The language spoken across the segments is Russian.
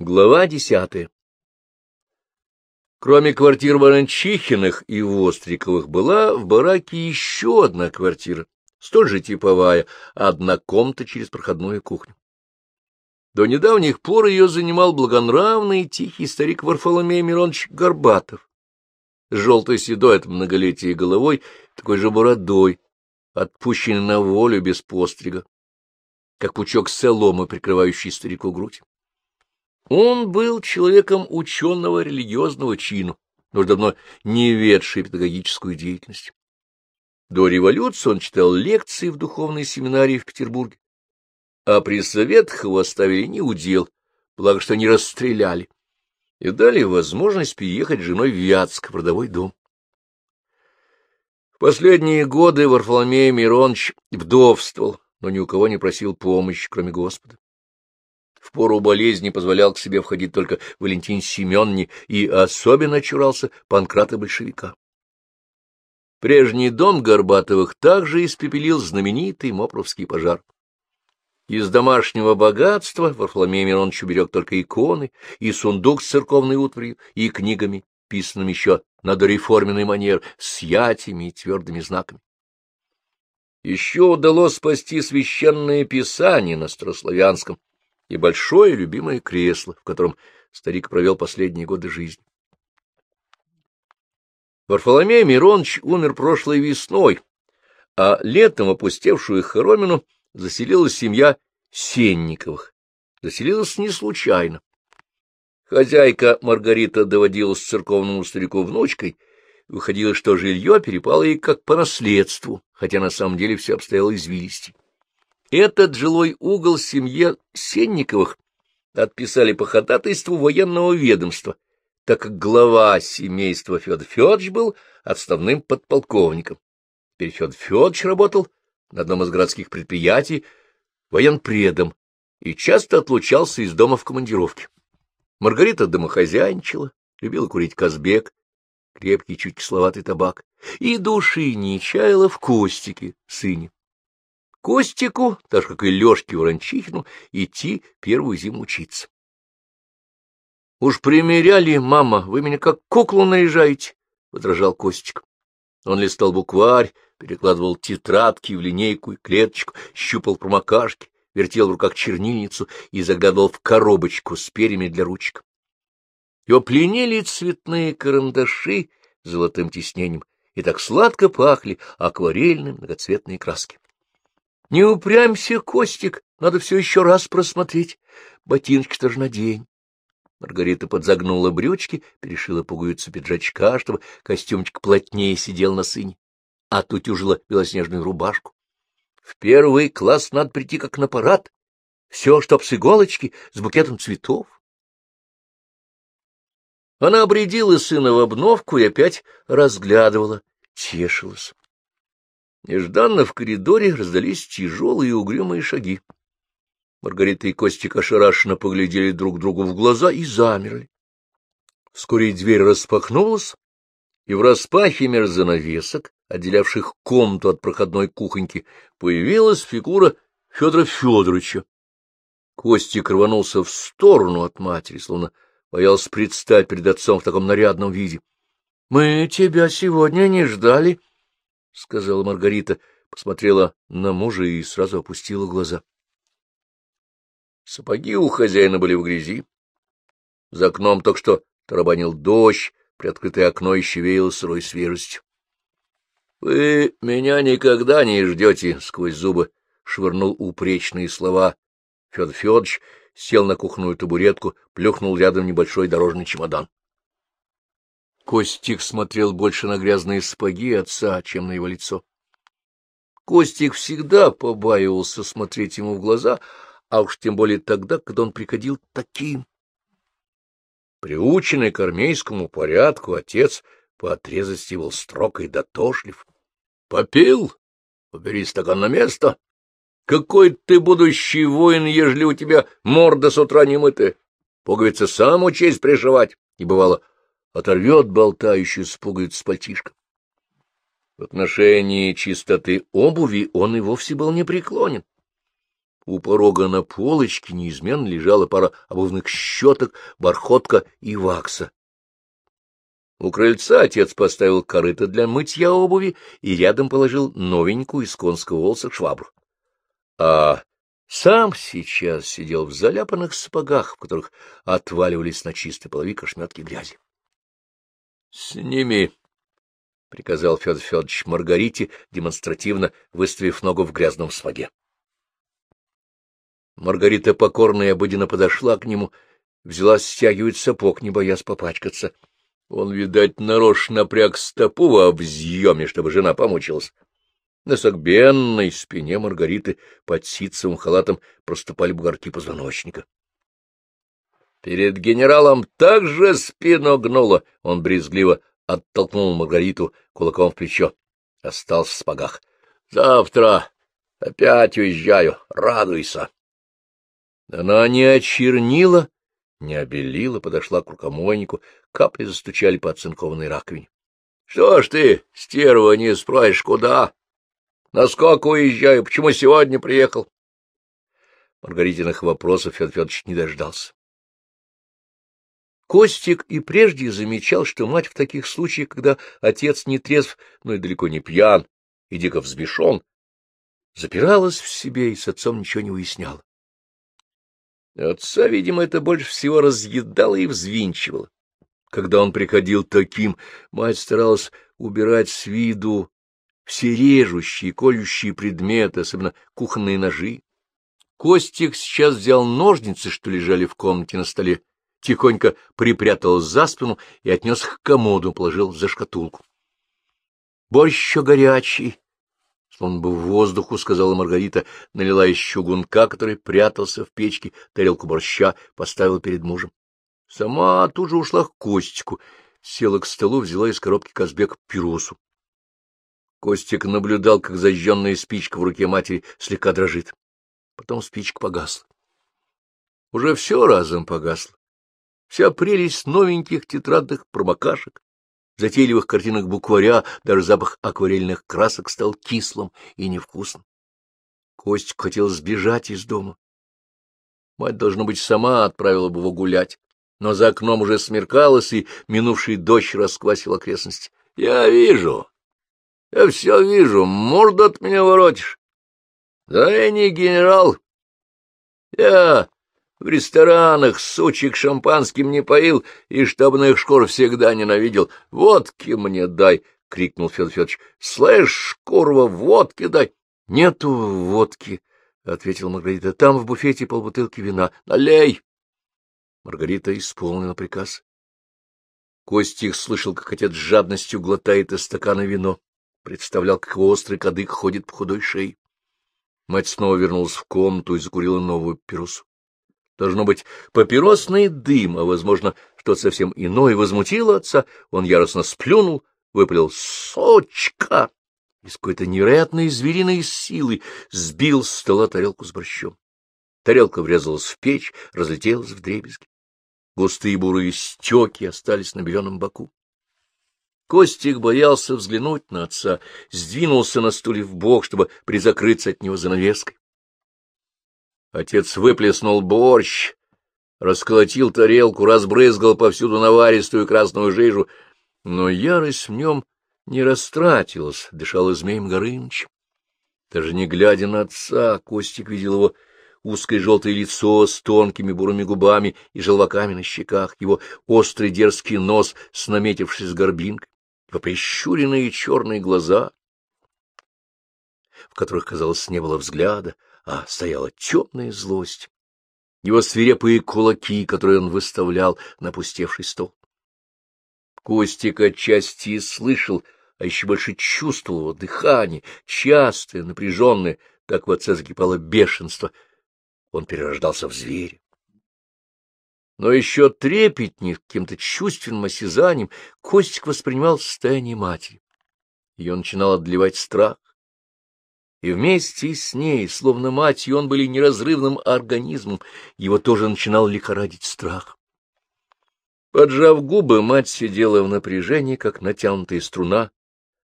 Глава десятая Кроме квартир Ворончихиных и Востриковых была в бараке еще одна квартира, столь же типовая, одна комната через проходную кухню. До недавних пор ее занимал благонравный и тихий старик Варфоломей Миронович Горбатов, с желтой седой от многолетия головой, такой же бородой, отпущенный на волю без пострига, как пучок соломы, прикрывающий старику грудь. Он был человеком ученого религиозного чину, но уж давно не ведший педагогическую деятельность. До революции он читал лекции в духовной семинарии в Петербурге, а при советах его оставили неудел, благо что не расстреляли, и дали возможность переехать женой в Вятск, в родовой дом. В последние годы Варфоломей Миронович вдовствовал, но ни у кого не просил помощи, кроме Господа в пору болезни позволял к себе входить только Валентин Семенни и особенно чурался Панкрата-большевика. Прежний дом Горбатовых также испепелил знаменитый Мопровский пожар. Из домашнего богатства Варфоломей Миронович уберег только иконы и сундук с церковной утварью и книгами, писанными еще на дореформенный манер, с ятями и твердыми знаками. Еще удалось спасти священное писание на старославянском, и большое любимое кресло, в котором старик провел последние годы жизни. Варфоломей Миронович умер прошлой весной, а летом опустевшую хоромину заселилась семья Сенниковых. Заселилась не случайно. Хозяйка Маргарита доводилась церковному старику внучкой, выходило, что жилье перепало ей как по наследству, хотя на самом деле все обстояло извилисти. Этот жилой угол семье Сенниковых отписали по ходатайству военного ведомства, так как глава семейства Федор Федорович был отставным подполковником. Теперь Федор Федорович работал на одном из городских предприятий военпредом и часто отлучался из дома в командировке. Маргарита домохозяйничала, любила курить казбек, крепкий, чуть кисловатый табак, и души не чаяла в Костике, сыне. Костику, так же, как и Лешке Ворончихину, идти первую зиму учиться. — Уж примеряли, мама, вы меня как куклу наряжаете, — подражал Костик. Он листал букварь, перекладывал тетрадки в линейку и клеточку, щупал промокашки, вертел в руках чернильницу и заглядывал в коробочку с перьями для ручек. Его пленили цветные карандаши золотым тиснением, и так сладко пахли акварельные многоцветные краски. — Не упрямься, Костик, надо все еще раз просмотреть. Ботиночки-то ж надень. Маргарита подзагнула брючки, перешила пуговицу пиджачка, чтобы костюмчик плотнее сидел на сыне, а тутюжила белоснежную рубашку. В первый класс надо прийти как на парад. Все, чтоб с иголочки, с букетом цветов. Она обредила сына в обновку и опять разглядывала, тешилась. Нежданно в коридоре раздались тяжелые и угрюмые шаги. Маргарита и Костик ошарашенно поглядели друг другу в глаза и замерли. Вскоре дверь распахнулась, и в распахе меж занавесок, отделявших комнату от проходной кухоньки, появилась фигура Федора Федоровича. Костик рванулся в сторону от матери, словно боялся предстать перед отцом в таком нарядном виде. — Мы тебя сегодня не ждали, —— сказала Маргарита, посмотрела на мужа и сразу опустила глаза. Сапоги у хозяина были в грязи. За окном только что тарабанил дождь, приоткрытое окно еще веяло сырой свежестью. — Вы меня никогда не ждете, — сквозь зубы швырнул упречные слова. Федор Федорович сел на кухонную табуретку, плюхнул рядом небольшой дорожный чемодан. Костик смотрел больше на грязные сапоги отца, чем на его лицо. Костик всегда побаивался смотреть ему в глаза, а уж тем более тогда, когда он приходил таким. Приученный к армейскому порядку, отец по отрезости был строг и дотошлив. — Попил? Убери стакан на место. Какой ты будущий воин, ежели у тебя морда с утра не мытая? Пуговицы сам учесть пришивать. И бывало, оторвет болтающую с пуговиц пальтишко. В отношении чистоты обуви он и вовсе был непреклонен. У порога на полочке неизменно лежала пара обувных щеток, бархотка и вакса. У крыльца отец поставил корыто для мытья обуви и рядом положил новенькую из конского волоса швабру. А сам сейчас сидел в заляпанных сапогах, в которых отваливались на чистой полови ошметки грязи. — Сними, — приказал Федор Федорович Маргарите, демонстративно выставив ногу в грязном сапоге. Маргарита покорно и обыденно подошла к нему, взяла стягивать сапог, не боясь попачкаться. Он, видать, нарочно напряг стопу в объеме, чтобы жена помучилась. На согбенной спине Маргариты под ситцевым халатом проступали бугорки позвоночника. Перед генералом также спину гнуло. Он брезгливо оттолкнул Маргариту кулаком в плечо. Остался в спагах. — Завтра опять уезжаю. Радуйся. Она не очернила, не обелила, подошла к рукомойнику, капли застучали по оцинкованной раковине. — Что ж ты, стерва, не спросишь, куда? Насколько уезжаю? Почему сегодня приехал? Маргаритиных вопросов Федор Федорович не дождался. Костик и прежде замечал, что мать в таких случаях, когда отец не трезв, но и далеко не пьян, и дико взбешен, запиралась в себе и с отцом ничего не уясняла. Отца, видимо, это больше всего разъедало и взвинчивало. Когда он приходил таким, мать старалась убирать с виду все режущие, колющие предметы, особенно кухонные ножи. Костик сейчас взял ножницы, что лежали в комнате на столе, тихонько припрятал за спину и отнес к комоду, положил за шкатулку. — Борщ еще горячий, Словно бы в воздуху, — сказала Маргарита, налила из чугунка, который прятался в печке, тарелку борща, поставила перед мужем. Сама тут же ушла к Костику, села к столу, взяла из коробки Казбек пирусу. Костик наблюдал, как зажженная спичка в руке матери слегка дрожит. Потом спичка погасла. Уже все разом погасло. Вся прелесть новеньких тетрадных промокашек, затейливых картинок букваря даже запах акварельных красок стал кислым и невкусным. Костик хотел сбежать из дома. Мать, должно быть, сама отправила бы его гулять, но за окном уже смеркалось, и минувший дождь расквасил окрестности. — Я вижу, я все вижу, морду от меня воротишь. Да я не генерал. Я в ресторанах сучек шампанским не поил и штабных шкур всегда ненавидел. Водки мне дай! — крикнул Федор Федорович. — Слышь, курва, водки дай! — Нету водки, — ответил Маргарита. — Там в буфете полбутылки вина. Налей! Маргарита исполнила приказ. Костик слышал, как отец с жадностью глотает из стакана вино. Представлял, как острый кадык ходит по худой шее. Мать снова вернулась в комнату и закурила новую папиросу. Должно быть, папиросный дым, а, возможно, что-то совсем иное возмутило отца. Он яростно сплюнул, выпалил «Сочка!» и с какой-то невероятной звериной силой сбил с стола тарелку с борщом. Тарелка врезалась в печь, разлетелась в дребезги. Густые бурые стеки остались на беленом боку. Костик боялся взглянуть на отца, сдвинулся на стуле в бок, чтобы призакрыться от него занавеской. Отец выплеснул борщ, расколотил тарелку, разбрызгал повсюду наваристую красную жижу, но ярость в нем не растратилась, дышал Змеем Горынычем. Даже не глядя на отца, Костик видел его узкое желтое лицо с тонкими бурыми губами и желваками на щеках, его острый дерзкий нос с наметившись горбинкой, его прищуренные черные глаза, в которых, казалось, не было взгляда, а стояла темная злость, его свирепые кулаки, которые он выставлял на пустевший стол. Костик отчасти слышал, а еще больше чувствовал дыхание, частое, напряженное, так в отце закипало бешенство. Он перерождался в зверя. Но еще трепетнее, каким-то чувственным осязанием, Костик воспринимал состояние матери. Ее начинал отливать страх и вместе с ней, словно мать и он были неразрывным организмом, его тоже начинал лихорадить страх. Поджав губы, мать сидела в напряжении, как натянутая струна,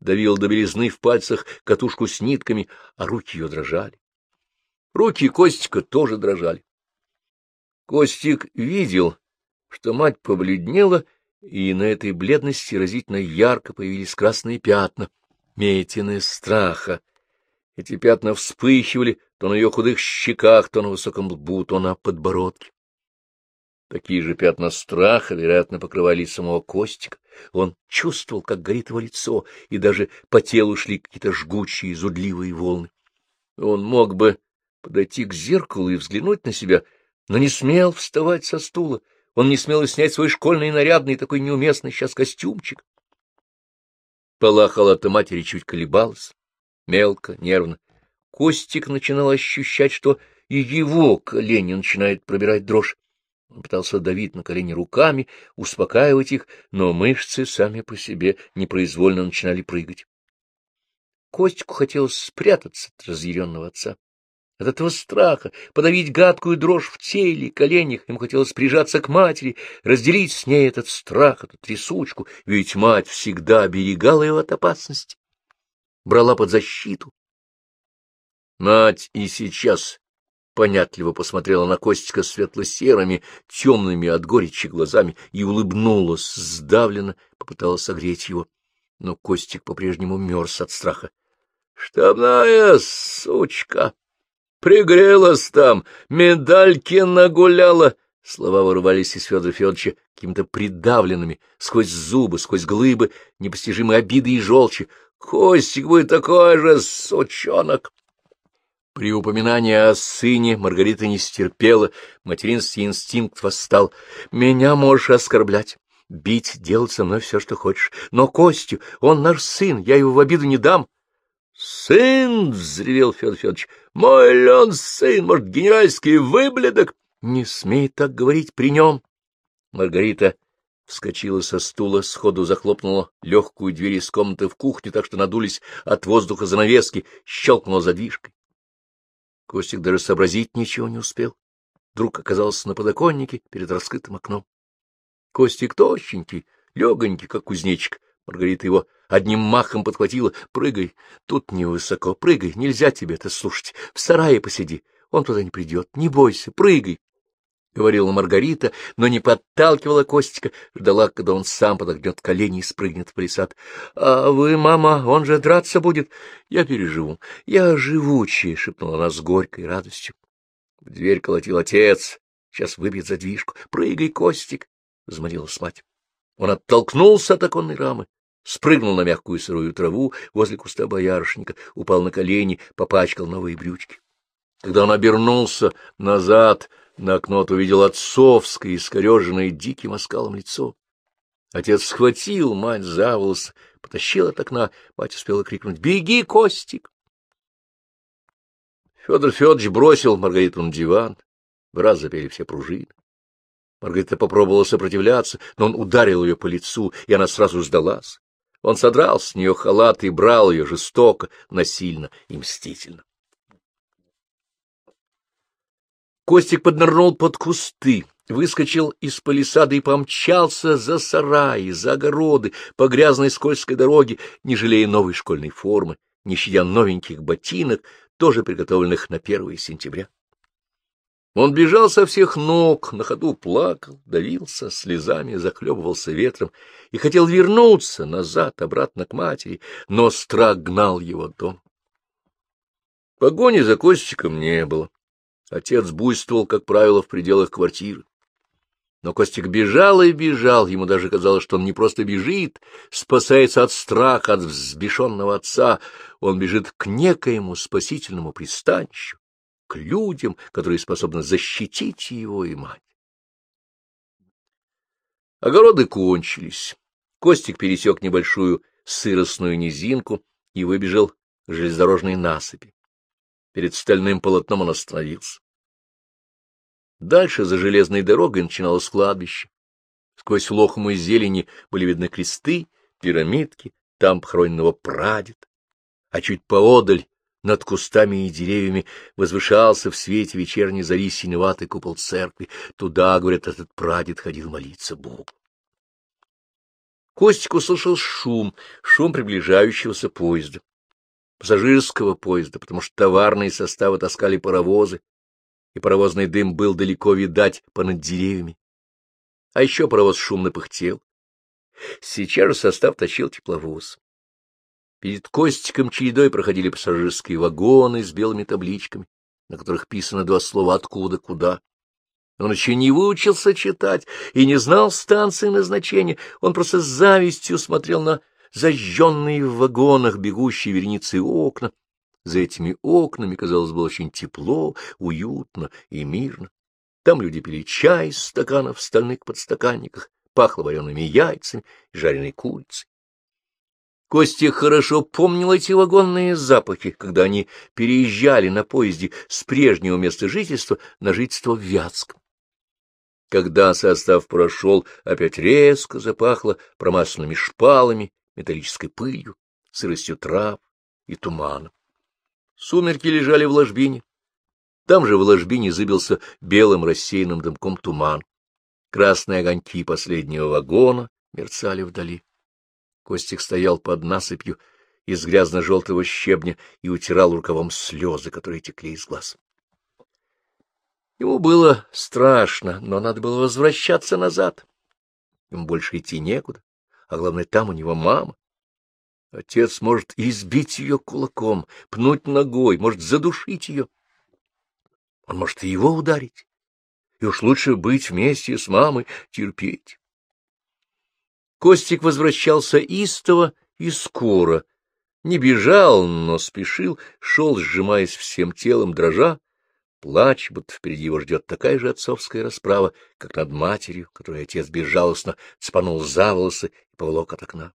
давила до белизны в пальцах катушку с нитками, а руки ее дрожали. Руки Костика тоже дрожали. Костик видел, что мать побледнела, и на этой бледности разительно ярко появились красные пятна, метины страха. Эти пятна вспыхивали то на ее худых щеках, то на высоком лбу, то на подбородке. Такие же пятна страха, вероятно, покрывали и самого Костика. Он чувствовал, как горит его лицо, и даже по телу шли какие-то жгучие, зудливые волны. Он мог бы подойти к зеркалу и взглянуть на себя, но не смел вставать со стула. Он не смел снять свой школьный нарядный, такой неуместный сейчас костюмчик. Пола халата матери чуть колебалась, мелко, нервно. Костик начинал ощущать, что и его колени начинает пробирать дрожь. Он пытался давить на колени руками, успокаивать их, но мышцы сами по себе непроизвольно начинали прыгать. Костику хотелось спрятаться от разъяренного отца. От этого страха, подавить гадкую дрожь в теле, коленях, ему хотелось прижаться к матери, разделить с ней этот страх, эту трясучку, ведь мать всегда оберегала его от опасности, брала под защиту. Мать и сейчас понятливо посмотрела на Костика светло-серыми, темными от горечи глазами и улыбнулась, сдавленно попыталась согреть его. Но Костик по-прежнему мерз от страха. — Штабная сучка! Пригрелась там, медальки нагуляла! Слова вырывались из Федора Федоровича какими-то придавленными, сквозь зубы, сквозь глыбы, непостижимые обиды и желчи. Костик, вы такой же сучонок! При упоминании о сыне Маргарита не стерпела, материнский инстинкт восстал. «Меня можешь оскорблять, бить, делать со мной все, что хочешь. Но Костю, он наш сын, я его в обиду не дам». «Сын!» — взревел Федор Федорович. «Мой ли он сын? Может, генеральский выблядок?» «Не смей так говорить при нем!» Маргарита вскочила со стула, сходу захлопнула легкую дверь из комнаты в кухню, так что надулись от воздуха занавески, щелкнула задвижкой. Костик даже сообразить ничего не успел. Вдруг оказался на подоконнике перед раскрытым окном. Костик тощенький, легонький, как кузнечик. Маргарита его одним махом подхватила. — Прыгай, тут невысоко, прыгай, нельзя тебе это слушать. В сарае посиди, он туда не придет, не бойся, прыгай. — говорила Маргарита, но не подталкивала Костика, ждала, когда он сам подогнет колени и спрыгнет в палисад. — А вы, мама, он же драться будет. Я переживу. Я живучая, — шепнула она с горькой радостью. В дверь колотил отец. Сейчас выбьет задвижку. — Прыгай, Костик! — взмолилась мать. Он оттолкнулся от оконной рамы, спрыгнул на мягкую сырую траву возле куста боярышника, упал на колени, попачкал новые брючки. Когда он обернулся назад, на окно увидел отцовское, искореженное диким оскалом лицо. Отец схватил мать за волосы, потащил от окна. Мать успела крикнуть «Беги, Костик!». Федор Федорович бросил Маргариту на диван. В раз запели все пружины. Маргарита попробовала сопротивляться, но он ударил ее по лицу, и она сразу сдалась. Он содрал с нее халат и брал ее жестоко, насильно и мстительно. Костик поднырнул под кусты, выскочил из палисады и помчался за сараи, за огороды, по грязной скользкой дороге, не жалея новой школьной формы, не щадя новеньких ботинок, тоже приготовленных на 1 сентября. Он бежал со всех ног, на ходу плакал, давился слезами, захлебывался ветром и хотел вернуться назад, обратно к матери, но страх гнал его дом. Погони за Костиком не было. Отец буйствовал, как правило, в пределах квартиры. Но Костик бежал и бежал, ему даже казалось, что он не просто бежит, спасается от страха, от взбешенного отца, он бежит к некоему спасительному пристанищу, к людям, которые способны защитить его и мать. Огороды кончились. Костик пересек небольшую сыростную низинку и выбежал к железнодорожной насыпи. Перед стальным полотном он остановился. Дальше за железной дорогой начиналось кладбище. Сквозь лохму и зелени были видны кресты, пирамидки, там похороненного прадед. А чуть поодаль, над кустами и деревьями, возвышался в свете вечерней зари синеватый купол церкви. Туда, говорят, этот прадед ходил молиться Богу. Костик услышал шум, шум приближающегося поезда. Пассажирского поезда, потому что товарные составы таскали паровозы, и паровозный дым был далеко видать понад деревьями. А еще паровоз шумно пыхтел. Сейчас же состав точил тепловоз. Перед Костиком чередой проходили пассажирские вагоны с белыми табличками, на которых писано два слова «откуда», «куда». Он еще не выучился читать и не знал станции назначения, он просто с завистью смотрел на зажженные в вагонах бегущие вереницы окна. За этими окнами, казалось, было очень тепло, уютно и мирно. Там люди пили чай из стаканов в стальных подстаканниках, пахло вареными яйцами и жареной курицей. Костя хорошо помнил эти вагонные запахи, когда они переезжали на поезде с прежнего места жительства на жительство в Вятском. Когда состав прошел, опять резко запахло промасленными шпалами, металлической пылью, сыростью трав и туманом. Сумерки лежали в ложбине. Там же в ложбине зыбился белым рассеянным дымком туман. Красные огоньки последнего вагона мерцали вдали. Костик стоял под насыпью из грязно-желтого щебня и утирал рукавом слезы, которые текли из глаз. Ему было страшно, но надо было возвращаться назад. Ему больше идти некуда, а главное, там у него мама. Отец может избить ее кулаком, пнуть ногой, может задушить ее. Он может и его ударить. И уж лучше быть вместе с мамой, терпеть. Костик возвращался истово и скоро. Не бежал, но спешил, шел, сжимаясь всем телом, дрожа, плач, будто впереди его ждет такая же отцовская расправа, как над матерью, которую отец безжалостно цепанул за волосы и поволок от окна.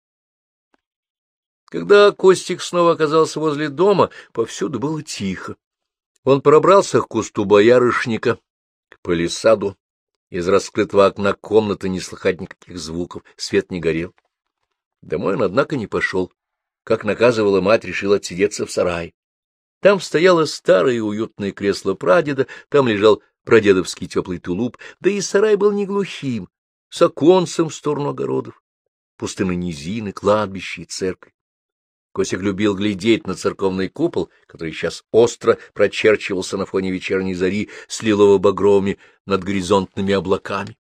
Когда Костик снова оказался возле дома, повсюду было тихо. Он пробрался к кусту боярышника, к палисаду, из раскрытого окна комнаты не слыхать никаких звуков, свет не горел. Домой он, однако, не пошел. Как наказывала мать, решил отсидеться в сарае. Там стояло старое уютное кресло прадеда, там лежал прадедовский теплый тулуп, да и сарай был не глухим, с оконцем в сторону огородов, пустыны низины, кладбища и церкви. Косик любил глядеть на церковный купол, который сейчас остро прочерчивался на фоне вечерней зари с лилово-багровыми над горизонтными облаками.